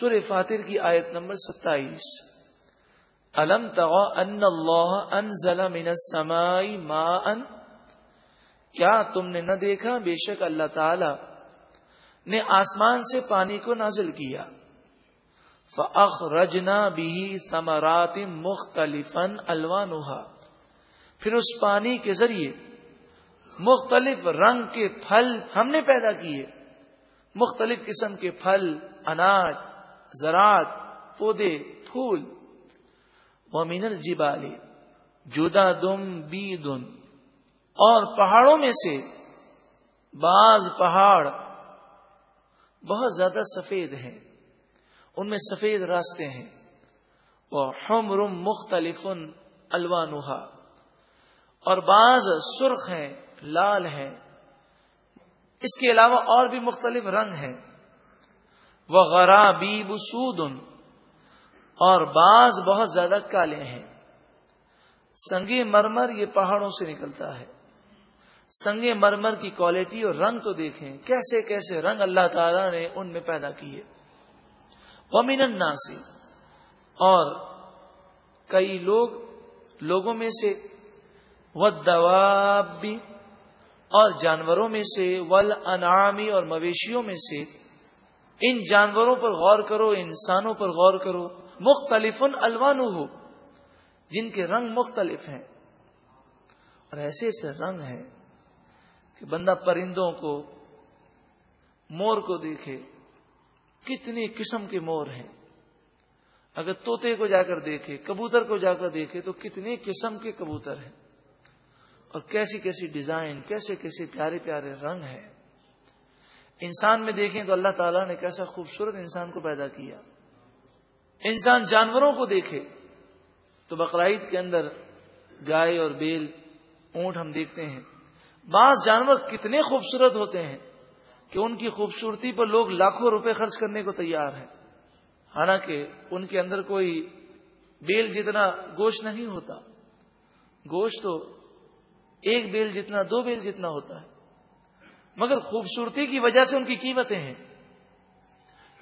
سور فاتر کی آیت نمبر ستائیس۔ الم ان اللہ انزل من السماء ماء؟ کیا تم نے نہ دیکھا؟ بے شک اللہ تعالی نے آسمان سے پانی کو نازل کیا۔ فَأَخْرَجْنَا بِهِ ثَمَرَاتٍ مُخْتَلِفًا أَلْوَانُهَا پھر اس پانی کے ذریعے مختلف رنگ کے پھل ہم نے پیدا کیے۔ مختلف قسم کے پھل، اناج زراعت، پودے، پھول۔ ومن الجبال جدا دم بی دن اور پہاڑوں میں سے بعض پہاڑ بہت زیادہ سفید ہیں۔ ان میں سفید راستے ہیں۔ وہ ہم رم مختلف الوانوہا اور بعض سرخ ہیں، لال ہیں۔ اس کے علاوہ اور بھی مختلف رنگ ہیں۔ وہ غرابیب سود اور بعض بہت زیادہ کالے ہیں۔ سنگے مرمر یہ پہاڑوں سے نکلتا ہے۔ سنگے مرمر کی کوالٹی اور رنگ تو دیکھیں۔ کیسے کیسے رنگ اللہ تعالی نے ان میں پیدا کیے۔ ومن الناسی اور کئی لوگ لوگوں میں سے۔ بھی اور جانوروں میں سے۔ ول انعامی اور مویشیوں میں سے۔ ان جانوروں پر غور کرو انسانوں پر غور کرو۔ مختلف الوان ہو جن کے رنگ مختلف ہیں۔ اور ایسے ایسے رنگ ہیں کہ بندہ پرندوں کو، مور کو دیکھے، کتنی قسم کے مور ہیں۔ اگر توتے کو جا کر دیکھے، کبوتر کو جا کر دیکھے، تو کتنی قسم کے کبوتر ہیں۔ اور کیسی کیسی ڈیزائن، کیسے کیسے پیارے پیارے رنگ ہیں۔ انسان میں دیکھیں تو اللہ تعالیٰ نے کیسا خوبصورت انسان کو پیدا کیا۔ انسان جانوروں کو دیکھے تو بقرعید کے اندر گائے اور بیل، اونٹ ہم دیکھتے ہیں۔ بعض جانور کتنے خوبصورت ہوتے ہیں کہ ان کی خوبصورتی پر لوگ لاکھوں روپے خرچ کرنے کو تیار ہیں۔ حالانکہ ان کے اندر کوئی بیل جتنا گوشت نہیں ہوتا، گوشت تو ایک بیل جتنا، دو بیل جتنا ہوتا ہے۔ مگر خوبصورتی کی وجہ سے ان کی قیمتیں ہیں۔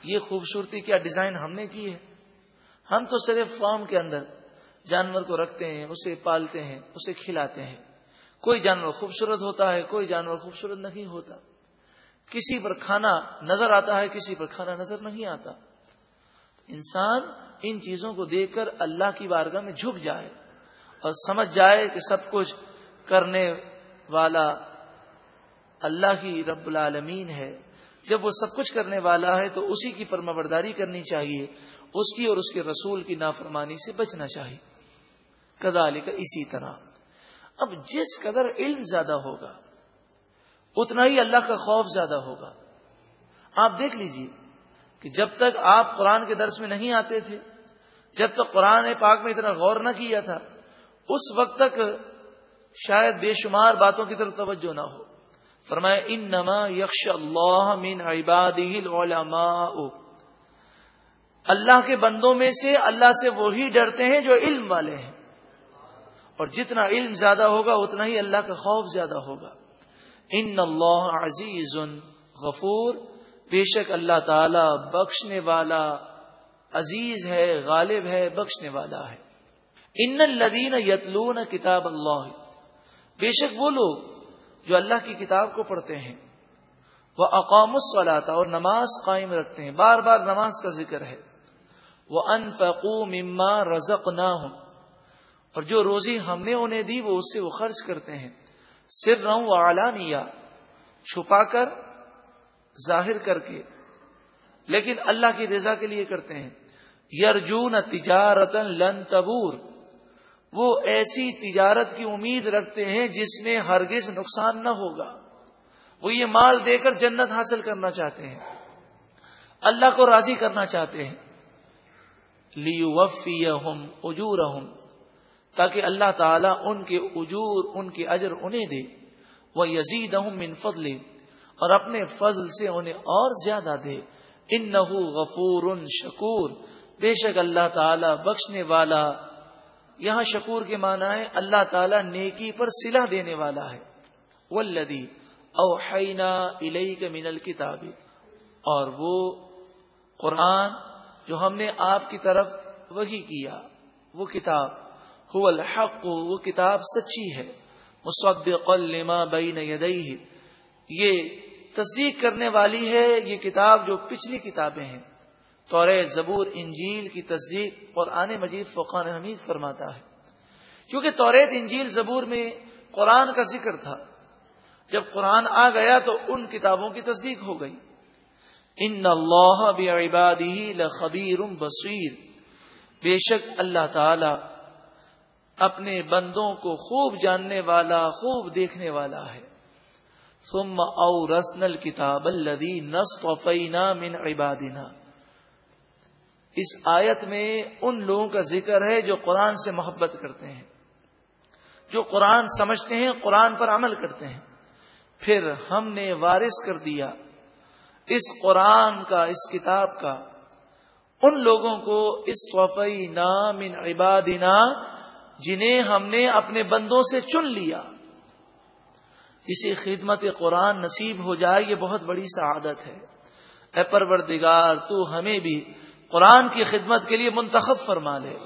یہ خوبصورتی کیا ڈیزائن ہم نے کی ہے؟ ہم تو صرف فارم کے اندر جانور کو رکھتے ہیں، اسے پالتے ہیں، اسے کھلاتے ہیں۔ کوئی جانور خوبصورت ہوتا ہے، کوئی جانور خوبصورت نہیں ہوتا۔ کسی پر کھانا نظر آتا ہے، کسی پر کھانا نظر نہیں آتا۔ انسان ان چیزوں کو دیکھ کر اللہ کی بارگاہ میں جھک جائے اور سمجھ جائے کہ سب کچھ کرنے والا اللہ کی رب العالمین ہے۔ جب وہ سب کچھ کرنے والا ہے تو اسی کی فرما برداری کرنی چاہیے، اس کی اور اس کے رسول کی نافرمانی سے بچنا چاہیے۔ کدال کا اسی طرح۔ اب جس قدر علم زیادہ ہوگا، اتنا ہی اللہ کا خوف زیادہ ہوگا۔ آپ دیکھ لیجیے کہ جب تک آپ قرآن کے درس میں نہیں آتے تھے، جب تک قرآن پاک میں اتنا غور نہ کیا تھا، اس وقت تک شاید بے شمار باتوں کی طرف توجہ نہ ہو۔ فرمایا ان نما یکش اللہ من العلماء. اللہ کے بندوں میں سے اللہ سے وہی ڈرتے ہیں جو علم والے ہیں۔ اور جتنا علم زیادہ ہوگا، اتنا ہی اللہ کا خوف زیادہ ہوگا۔ ان اللہ عزیز غفور۔ بے شک اللہ تعالی بخشنے والا عزیز ہے، غالب ہے، بخشنے والا ہے۔ ان الدین یتلون کتاب اللہ۔ بے شک وہ لوگ جو اللہ کی کتاب کو پڑھتے ہیں۔ وہ اقام الصلاطا اور نماز قائم رکھتے ہیں۔ بار بار نماز کا ذکر ہے۔ وہ انفقو مما رزق نہ ہوں اور جو روزی ہم نے انہیں دی، وہ اس سے وہ خرچ کرتے ہیں۔ سر رہوں و چھپا کر، ظاہر کر کے۔ لیکن اللہ کی رضا کے لیے کرتے ہیں۔ یرجون تجارت لن تبور۔ وہ ایسی تجارت کی امید رکھتے ہیں جس میں ہرگز نقصان نہ ہوگا۔ وہ یہ مال دے کر جنت حاصل کرنا چاہتے ہیں۔ اللہ کو راضی کرنا چاہتے ہیں۔ لیو وفی اجور تاکہ اللہ تعالیٰ ان کے اجور، ان کے اجر انہیں دے۔ وہ یزید من فضل، اور اپنے فضل سے انہیں اور زیادہ دے۔ ان غفور شکور بے شک اللہ تعالی بخشنے والا یہاں شکور کے معنی ہے اللہ تعالیٰ نیکی پر سلا دینے والا ہے۔ ولدی اوحینا الیک من الکتاب اور وہ قرآن جو ہم نے آپ کی طرف وہی کیا، وہ کتاب۔ هو الحق، وہ کتاب سچی ہے۔ مصدق لما بین یدیہ یہ تصدیق کرنے والی ہے، یہ کتاب جو پچھلی کتابیں ہیں۔ طور زبور، انجیل کی تصدیق اور آنے مجید فقان حمید فرماتا ہے۔ کیونکہ توریت انجیل زبور میں قرآن کا ذکر تھا۔ جب قرآن آ گیا تو ان کتابوں کی تصدیق ہو گئی۔ ان اللہ بعباده لخبیر بصیر۔ بے شک اللہ تعالی اپنے بندوں کو خوب جاننے والا، خوب دیکھنے والا ہے۔ ثم او رسن الكتاب الذي نصطفینا من عبادنا۔ اس آیت میں ان لوگوں کا ذکر ہے جو قرآن سے محبت کرتے ہیں، جو قرآن سمجھتے ہیں، قرآن پر عمل کرتے ہیں۔ پھر ہم نے وارث کر دیا اس قرآن کا، اس کتاب کا۔ ان لوگوں کو اس وفی نام ان عبادنا، جنہیں ہم نے اپنے بندوں سے چن لیا۔ جسے خدمت قرآن نصیب ہو جائے، یہ بہت بڑی سعادت ہے۔ اے پروردگار، تو ہمیں بھی قرآن کی خدمت کے لیے منتخب فرما لے۔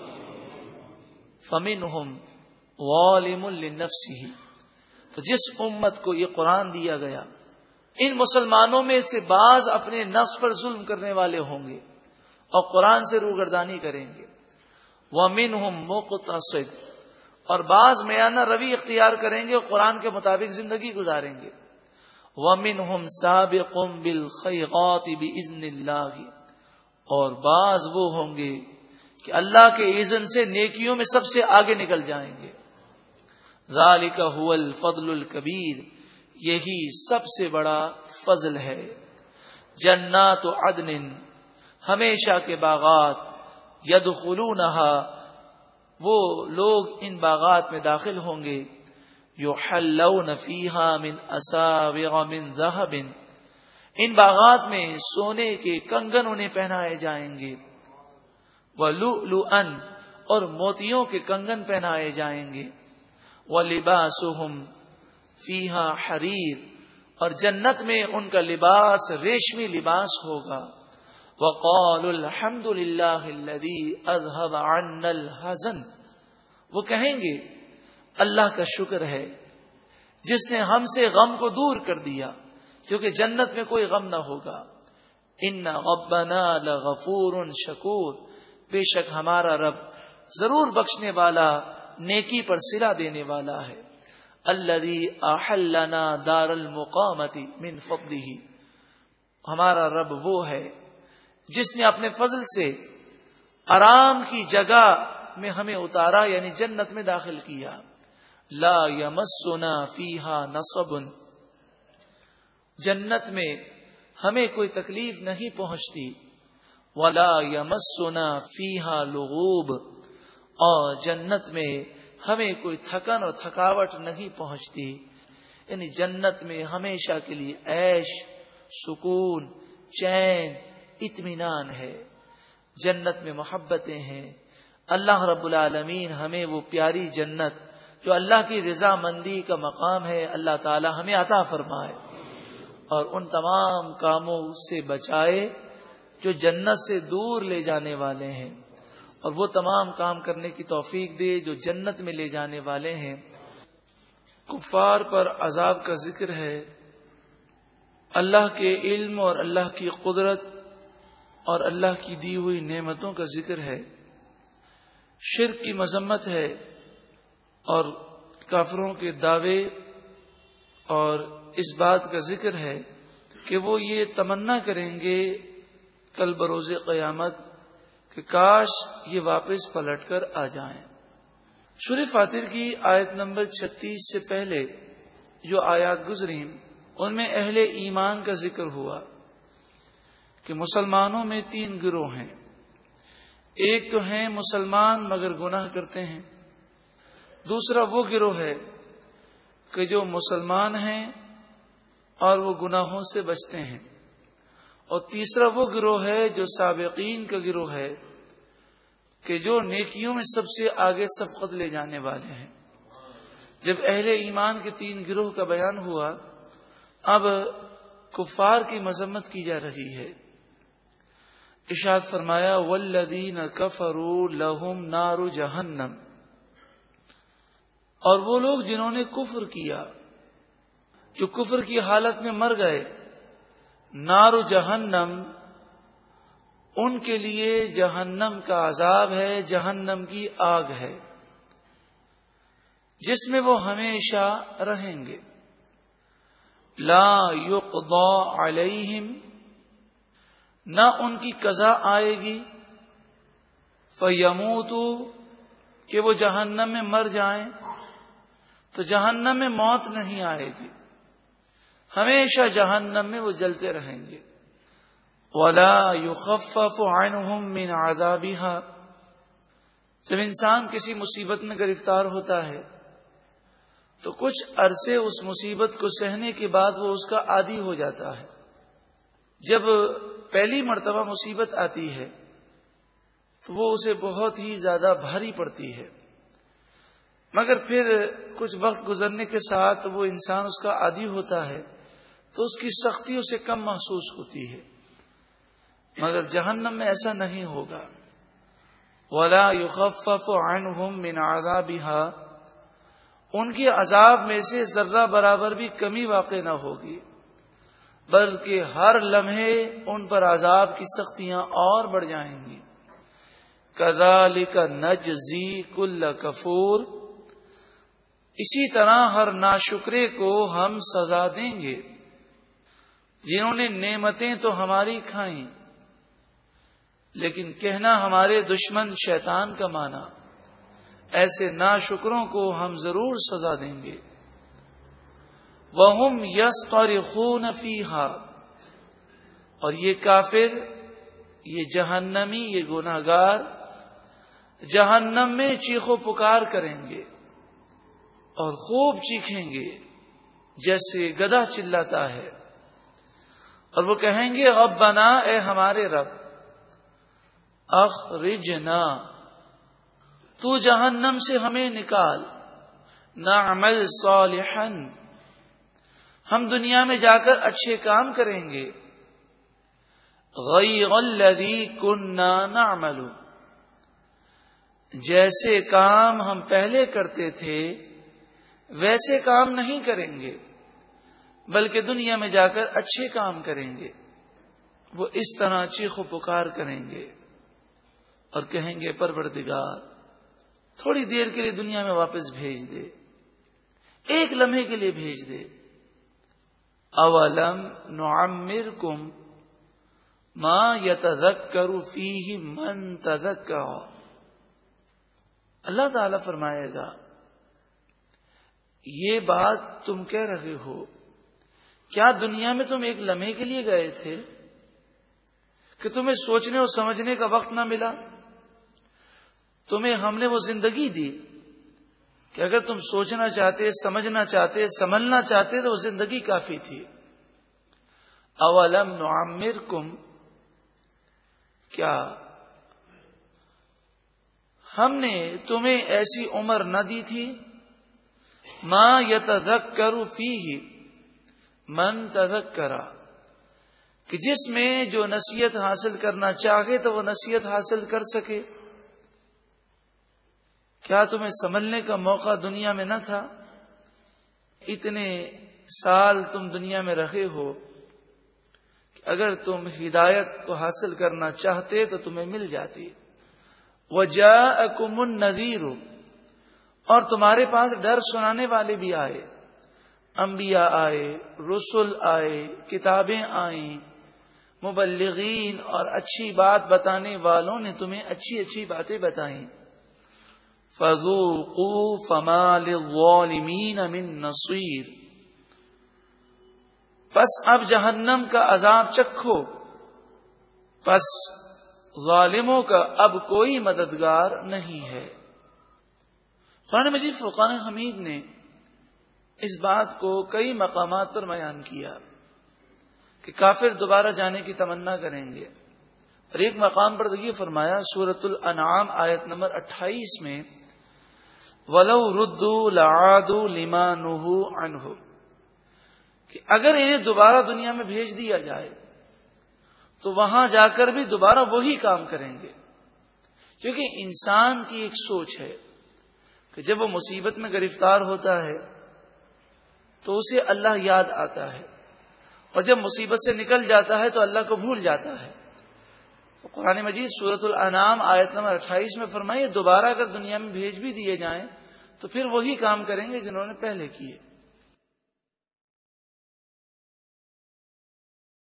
فمن ہم والم النفسی تو جس امت کو یہ قرآن دیا گیا، ان مسلمانوں میں سے بعض اپنے نفس پر ظلم کرنے والے ہوں گے اور قرآن سے روگردانی کریں گے۔ وہ من ہوں اور بعض میانہ روی اختیار کریں گے اور قرآن کے مطابق زندگی گزاریں گے۔ وہ من ہم سابق اللہ اور بعض وہ ہوں گے کہ اللہ کے عزن سے نیکیوں میں سب سے آگے نکل جائیں گے۔ ذالک هو الفضل الکبیر یہی سب سے بڑا فضل ہے۔ جنات عدن، ہمیشہ کے باغات ید وہ لوگ ان باغات میں داخل ہوں گے۔ یو فیحا من اصا من ذهب ان باغات میں سونے کے کنگن انہیں پہنائے جائیں گے۔ وہ لو اور موتیوں کے کنگن پہنائے جائیں گے۔ وہ لباس فیحا حریر اور جنت میں ان کا لباس ریشمی لباس ہوگا۔ وقال الحمد للہ اذهب عنا الحزن۔ وہ کہیں گے، اللہ کا شکر ہے، جس نے ہم سے غم کو دور کر دیا۔ کیونکہ جنت میں کوئی غم نہ ہوگا۔ ان ربنا لغفور شکور۔ بے شک ہمارا رب ضرور بخشنے والا، نیکی پر سلا دینے والا ہے۔ احلنا دار المقامتی من فضله۔ ہمارا رب وہ ہے جس نے اپنے فضل سے آرام کی جگہ میں ہمیں اتارا یعنی جنت میں داخل کیا۔ لا یمسنا فیہا نصب۔ جنت میں ہمیں کوئی تکلیف نہیں پہنچتی۔ ولا یمسنا فیہا لغوب۔ اور جنت میں ہمیں کوئی تھکن اور تھکاوٹ نہیں پہنچتی۔ یعنی جنت میں ہمیشہ کے لیے عیش، سکون، چین، اطمینان ہے۔ جنت میں محبتیں ہیں۔ اللہ رب العالمین ہمیں وہ پیاری جنت جو اللہ کی رضا مندی کا مقام ہے، اللہ تعالی ہمیں عطا فرمائے۔ اور ان تمام کاموں سے بچائے جو جنت سے دور لے جانے والے ہیں۔ اور وہ تمام کام کرنے کی توفیق دے جو جنت میں لے جانے والے ہیں۔ کفار پر عذاب کا ذکر ہے۔ اللہ کے علم اور اللہ کی قدرت اور اللہ کی دی ہوئی نعمتوں کا ذکر ہے۔ شرک کی مذمت ہے اور کافروں کے دعوے اور اس بات کا ذکر ہے کہ وہ یہ تمنا کریں گے کل بروز قیامت کہ کاش یہ واپس پلٹ کر آ جائیں۔ سور فاتر کی آیت نمبر چھتیس سے پہلے جو آیات گزری ان میں اہل ایمان کا ذکر ہوا کہ مسلمانوں میں تین گروہ ہیں۔ ایک تو ہیں مسلمان مگر گناہ کرتے ہیں۔ دوسرا وہ گروہ ہے کہ جو مسلمان ہیں اور وہ گناہوں سے بچتے ہیں۔ اور تیسرا وہ گروہ ہے جو سابقین کا گروہ ہے کہ جو نیکیوں میں سب سے آگے سبقت لے جانے والے ہیں۔ جب اہل ایمان کے تین گروہ کا بیان ہوا، اب کفار کی مذمت کی جا رہی ہے۔ اشاد فرمایا ولدین کفرو لہم نارو جہنم اور وہ لوگ جنہوں نے کفر کیا جو کفر کی حالت میں مر گئے نارو جہنم، ان کے لیے جہنم کا عذاب ہے، جہنم کی آگ ہے، جس میں وہ ہمیشہ رہیں گے۔ لا يقضى علیہم، نہ ان کی قضا آئے گی۔ فیموتو، کہ وہ جہنم میں مر جائیں، تو جہنم میں موت نہیں آئے گی۔ ہمیشہ جہنم میں وہ جلتے رہیں گے۔ ولا يخفف عنهم من عذابها۔ جب انسان کسی مصیبت میں گرفتار ہوتا ہے، تو کچھ عرصے اس مصیبت کو سہنے کے بعد وہ اس کا عادی ہو جاتا ہے۔ جب پہلی مرتبہ مصیبت آتی ہے، تو وہ اسے بہت ہی زیادہ بھاری پڑتی ہے۔ مگر پھر کچھ وقت گزرنے کے ساتھ وہ انسان اس کا عادی ہوتا ہے۔ تو اس کی سختی اسے کم محسوس ہوتی ہے۔ مگر جہنم میں ایسا نہیں ہوگا۔ ولا يخفف عنهم من عذابها۔ ان کی عذاب میں سے ذرہ برابر بھی کمی واقع نہ ہوگی، بلکہ ہر لمحے ان پر عذاب کی سختیاں اور بڑھ جائیں گی۔ کدال کا نج زی کل کفور اسی طرح ہر ناشکرے کو ہم سزا دیں گے۔ جنہوں نے نعمتیں تو ہماری کھائیں، لیکن کہنا ہمارے دشمن شیطان کا مانا ایسے نا شکروں کو ہم ضرور سزا دیں گے۔ وہ یس اور خون اور یہ کافر، یہ جہنمی، یہ گناگار جہنم میں چیخو پکار کریں گے اور خوب چیخیں گے، جیسے گدا چلاتا ہے۔ اور وہ کہیں گے اب بنا اے ہمارے رب، اخرجنا، تو جہنم سے ہمیں نکال نہ عمل صالحا، ہم دنیا میں جا کر اچھے کام کریں گے، غیر الذی کننا نعمل. جیسے کام ہم پہلے کرتے تھے، ویسے کام نہیں کریں گے۔ بلکہ دنیا میں جا کر اچھے کام کریں گے، وہ اس طرح چیخ و پکار کریں گے اور کہیں گے، پروردگار، تھوڑی دیر کے لیے دنیا میں واپس بھیج دے، ایک لمحے کے لیے بھیج دے۔ اولم نعمر کم ماں یا تزک کرو فی من تزک اللہ تعالی فرمائے گا، یہ بات تم کہہ رہے ہو کیا دنیا میں تم ایک لمحے کے لیے گئے تھے کہ تمہیں سوچنے اور سمجھنے کا وقت نہ ملا؟ تمہیں ہم نے وہ زندگی دی کہ اگر تم سوچنا چاہتے، سمجھنا چاہتے سمجھنا چاہتے تو وہ زندگی کافی تھی۔ اولم نعمر کم کیا ہم نے تمہیں ایسی عمر نہ دی تھی؟ ماں یتک کرو فی من تذک کرا کہ جس میں جو نصیحت حاصل کرنا چاہے تو وہ نصیحت حاصل کر سکے۔ کیا تمہیں سنبھلنے کا موقع دنیا میں نہ تھا؟ اتنے سال تم دنیا میں رہے ہو کہ اگر تم ہدایت کو حاصل کرنا چاہتے تو تمہیں مل جاتی۔ وہ جا کمن نذیر اور تمہارے پاس ڈر سنانے والے بھی آئے۔ انبیاء آئے رسول آئے، کتابیں آئیں، مبلغین اور اچھی بات بتانے والوں نے تمہیں اچھی اچھی باتیں بتائیں۔ فذوقوا فما للظالمین من نصیر۔ پس اب جہنم کا عذاب چکھو۔ پس ظالموں کا اب کوئی مددگار نہیں ہے۔ قرآن مجید فقان حمید نے اس بات کو کئی مقامات پر بیان کیا کہ کافر دوبارہ جانے کی تمنا کریں گے۔ اور ایک مقام پر یہ فرمایا سورت الانعام آیت نمبر اٹھائیس میں، ولو ردو لعادو لما نہو عنہ کہ اگر انہیں دوبارہ دنیا میں بھیج دیا جائے، تو وہاں جا کر بھی دوبارہ وہی کام کریں گے۔ کیونکہ انسان کی ایک سوچ ہے کہ جب وہ مصیبت میں گرفتار ہوتا ہے تو اسے اللہ یاد آتا ہے۔ اور جب مصیبت سے نکل جاتا ہے تو اللہ کو بھول جاتا ہے۔ تو قرآن مجید صورت الانام آیت نمبر اٹھائیس میں فرمائیے دوبارہ اگر دنیا میں بھیج بھی دیے جائیں تو پھر وہی کام کریں گے جنہوں نے پہلے کیے۔